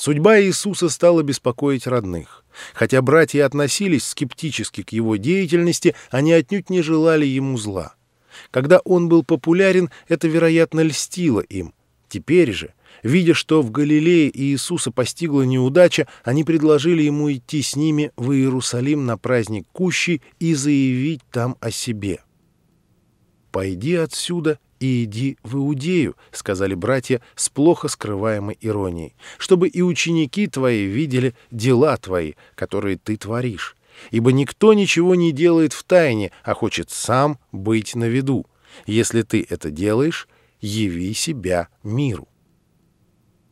Судьба Иисуса стала беспокоить родных. Хотя братья относились скептически к его деятельности, они отнюдь не желали ему зла. Когда он был популярен, это, вероятно, льстило им. Теперь же, видя, что в Галилее Иисуса постигла неудача, они предложили ему идти с ними в Иерусалим на праздник Кущи и заявить там о себе. «Пойди отсюда и иди в Иудею», — сказали братья с плохо скрываемой иронией, «чтобы и ученики твои видели дела твои, которые ты творишь. Ибо никто ничего не делает в тайне, а хочет сам быть на виду. Если ты это делаешь, яви себя миру».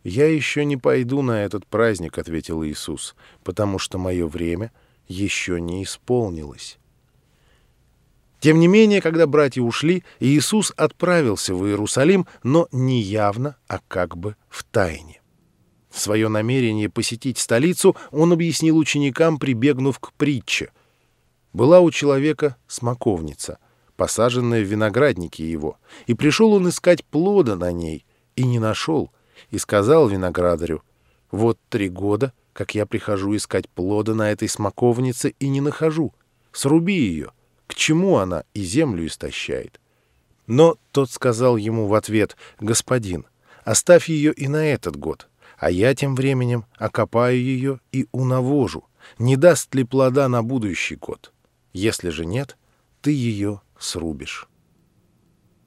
«Я еще не пойду на этот праздник», — ответил Иисус, «потому что мое время еще не исполнилось». Тем не менее, когда братья ушли, Иисус отправился в Иерусалим, но не явно, а как бы в тайне. Свое намерение посетить столицу он объяснил ученикам, прибегнув к притче. Была у человека смоковница, посаженная в винограднике его, и пришел он искать плода на ней, и не нашел, и сказал виноградарю, «Вот три года, как я прихожу искать плода на этой смоковнице и не нахожу. Сруби ее, к чему она и землю истощает? Но тот сказал ему в ответ, «Господин, оставь ее и на этот год, а я тем временем окопаю ее и унавожу. Не даст ли плода на будущий год? Если же нет, ты ее срубишь».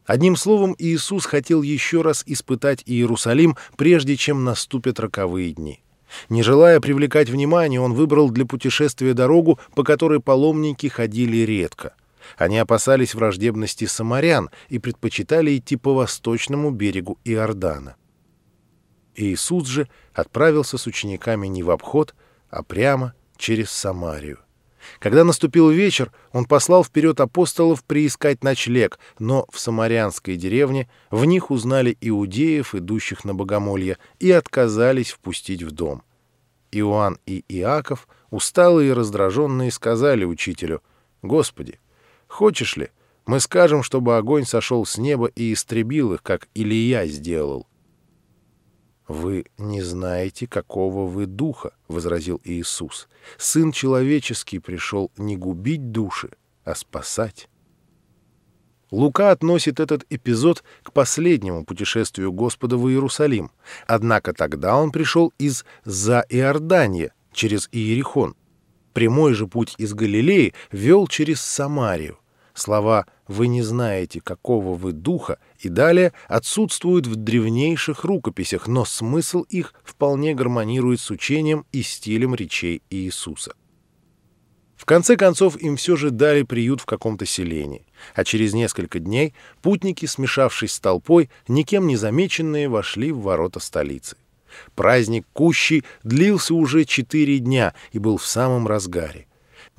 Одним словом, Иисус хотел еще раз испытать Иерусалим, прежде чем наступят роковые дни. Не желая привлекать внимание, он выбрал для путешествия дорогу, по которой паломники ходили редко. Они опасались враждебности самарян и предпочитали идти по восточному берегу Иордана. Иисус же отправился с учениками не в обход, а прямо через Самарию. Когда наступил вечер, он послал вперед апостолов приискать ночлег, но в самарянской деревне в них узнали иудеев, идущих на богомолье, и отказались впустить в дом. Иоанн и Иаков, усталые и раздраженные, сказали учителю, «Господи, хочешь ли, мы скажем, чтобы огонь сошел с неба и истребил их, как Илия сделал?» «Вы не знаете, какого вы духа», — возразил Иисус. «Сын человеческий пришел не губить души, а спасать». Лука относит этот эпизод к последнему путешествию Господа в Иерусалим. Однако тогда он пришел из За Иордания, через Иерихон. Прямой же путь из Галилеи вел через Самарию. Слова «вы не знаете, какого вы духа» и далее отсутствуют в древнейших рукописях, но смысл их вполне гармонирует с учением и стилем речей Иисуса. В конце концов, им все же дали приют в каком-то селении, а через несколько дней путники, смешавшись с толпой, никем не замеченные, вошли в ворота столицы. Праздник Кущи длился уже четыре дня и был в самом разгаре.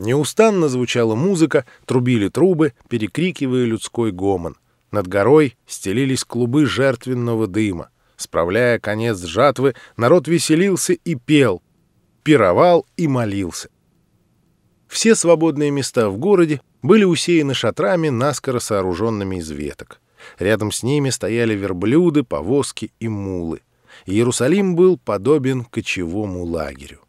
Неустанно звучала музыка, трубили трубы, перекрикивая людской гомон. Над горой стелились клубы жертвенного дыма. Справляя конец жатвы, народ веселился и пел, пировал и молился. Все свободные места в городе были усеяны шатрами, наскоро сооруженными из веток. Рядом с ними стояли верблюды, повозки и мулы. Иерусалим был подобен кочевому лагерю.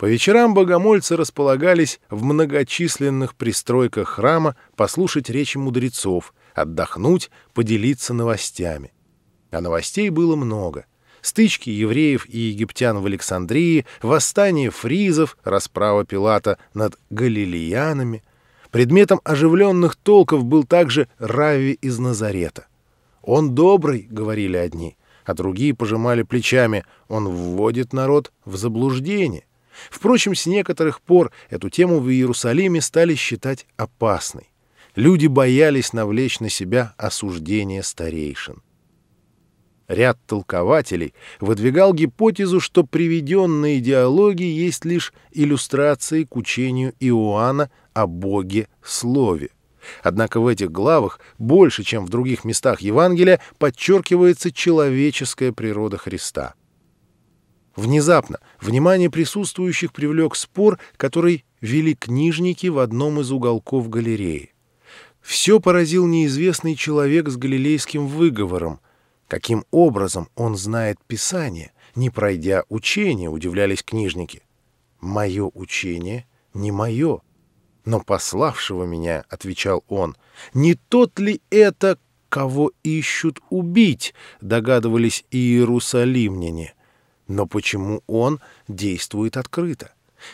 По вечерам богомольцы располагались в многочисленных пристройках храма послушать речи мудрецов, отдохнуть, поделиться новостями. А новостей было много. Стычки евреев и египтян в Александрии, восстание фризов, расправа Пилата над галилеянами. Предметом оживленных толков был также Рави из Назарета. «Он добрый», — говорили одни, а другие пожимали плечами, «он вводит народ в заблуждение». Впрочем, с некоторых пор эту тему в Иерусалиме стали считать опасной. Люди боялись навлечь на себя осуждение старейшин. Ряд толкователей выдвигал гипотезу, что приведенные диалоги есть лишь иллюстрации к учению Иоанна о Боге-Слове. Однако в этих главах больше, чем в других местах Евангелия, подчеркивается человеческая природа Христа. Внезапно внимание присутствующих привлек спор, который вели книжники в одном из уголков галереи. Все поразил неизвестный человек с галилейским выговором. Каким образом он знает Писание, не пройдя учение, удивлялись книжники. «Мое учение не мое, но пославшего меня, — отвечал он, — не тот ли это, кого ищут убить, — догадывались иерусалимняне. Но почему он действует открыто?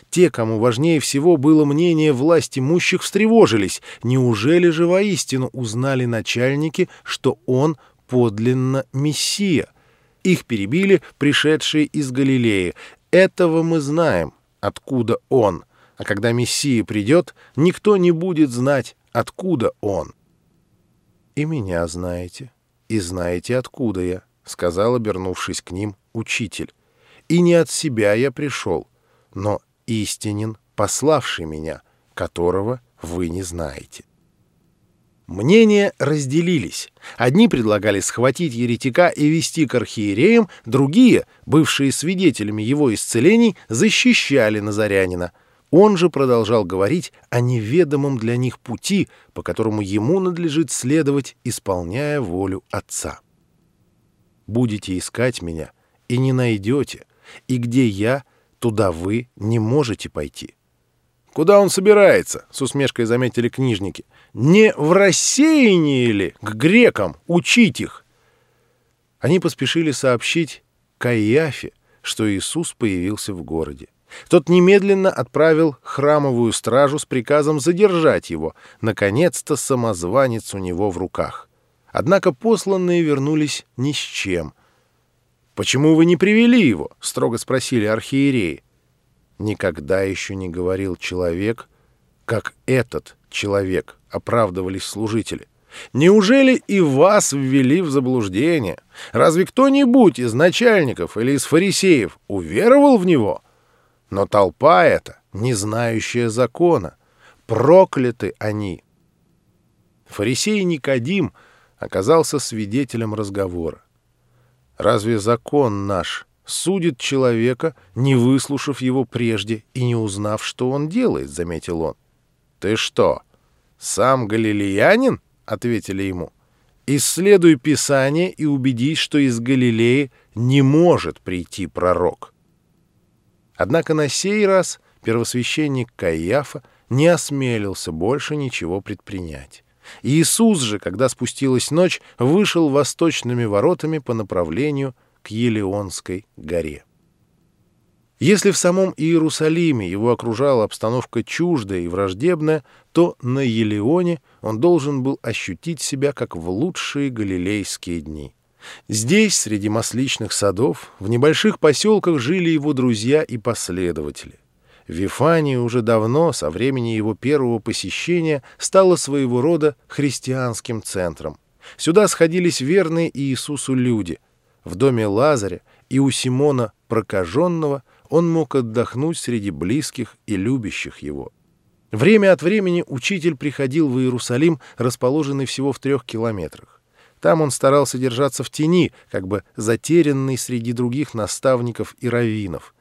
Те, кому важнее всего было мнение власть имущих, встревожились. Неужели же воистину узнали начальники, что он подлинно Мессия? Их перебили пришедшие из Галилеи. Этого мы знаем, откуда он. А когда Мессия придет, никто не будет знать, откуда он. «И меня знаете, и знаете, откуда я», — сказал, обернувшись к ним, учитель. «И не от себя я пришел, но истинен, пославший меня, которого вы не знаете». Мнения разделились. Одни предлагали схватить еретика и вести к архиереям, другие, бывшие свидетелями его исцелений, защищали Назарянина. Он же продолжал говорить о неведомом для них пути, по которому ему надлежит следовать, исполняя волю Отца. «Будете искать меня, и не найдете, и где я, туда вы не можете пойти». «Куда он собирается?» — с усмешкой заметили книжники. «Не в рассеянии ли к грекам учить их?» Они поспешили сообщить Каиафе, что Иисус появился в городе. Тот немедленно отправил храмовую стражу с приказом задержать его. Наконец-то самозванец у него в руках. Однако посланные вернулись ни с чем. «Почему вы не привели его?» — строго спросили архиереи. Никогда еще не говорил человек, как этот человек, оправдывались служители. Неужели и вас ввели в заблуждение? Разве кто-нибудь из начальников или из фарисеев уверовал в него? Но толпа эта, не знающая закона, прокляты они. Фарисей Никодим оказался свидетелем разговора. Разве закон наш судит человека, не выслушав его прежде и не узнав, что он делает, — заметил он. — Ты что, сам галилеянин? — ответили ему. — Исследуй Писание и убедись, что из Галилеи не может прийти пророк. Однако на сей раз первосвященник Каиафа не осмелился больше ничего предпринять. Иисус же, когда спустилась ночь, вышел восточными воротами по направлению к Елеонской горе. Если в самом Иерусалиме его окружала обстановка чуждая и враждебная, то на Елеоне он должен был ощутить себя как в лучшие галилейские дни. Здесь, среди масличных садов, в небольших поселках жили его друзья и последователи. Вифания уже давно, со времени его первого посещения, стала своего рода христианским центром. Сюда сходились верные Иисусу люди, в доме Лазаря и у Симона прокаженного он мог отдохнуть среди близких и любящих его. Время от времени учитель приходил в Иерусалим, расположенный всего в трех километрах. Там он старался держаться в тени, как бы затерянный среди других наставников и раввинов.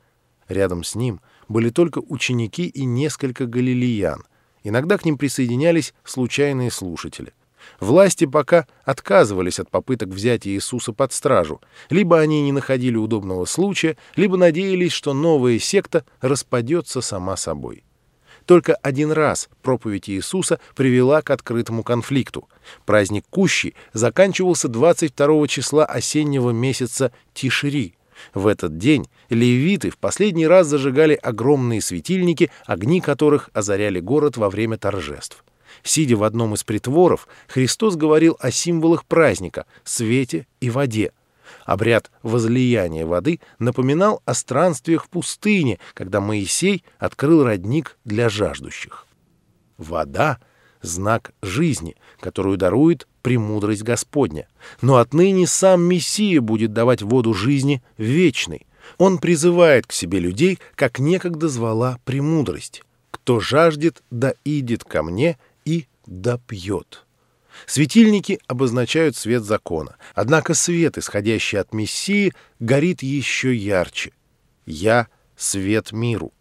Рядом с ним были только ученики и несколько галилеян. Иногда к ним присоединялись случайные слушатели — Власти пока отказывались от попыток взять Иисуса под стражу. Либо они не находили удобного случая, либо надеялись, что новая секта распадется сама собой. Только один раз проповедь Иисуса привела к открытому конфликту. Праздник Кущи заканчивался 22 числа осеннего месяца Тишри. В этот день левиты в последний раз зажигали огромные светильники, огни которых озаряли город во время торжеств. Сидя в одном из притворов, Христос говорил о символах праздника — свете и воде. Обряд возлияния воды напоминал о странствиях в пустыне, когда Моисей открыл родник для жаждущих. Вода — знак жизни, которую дарует премудрость Господня. Но отныне сам Мессия будет давать воду жизни вечной. Он призывает к себе людей, как некогда звала премудрость. «Кто жаждет, да идет ко мне, и допьет. Светильники обозначают свет закона, однако свет, исходящий от Мессии, горит еще ярче. «Я — свет миру.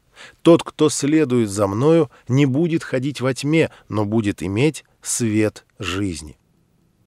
Тот, кто следует за мною, не будет ходить во тьме, но будет иметь свет жизни».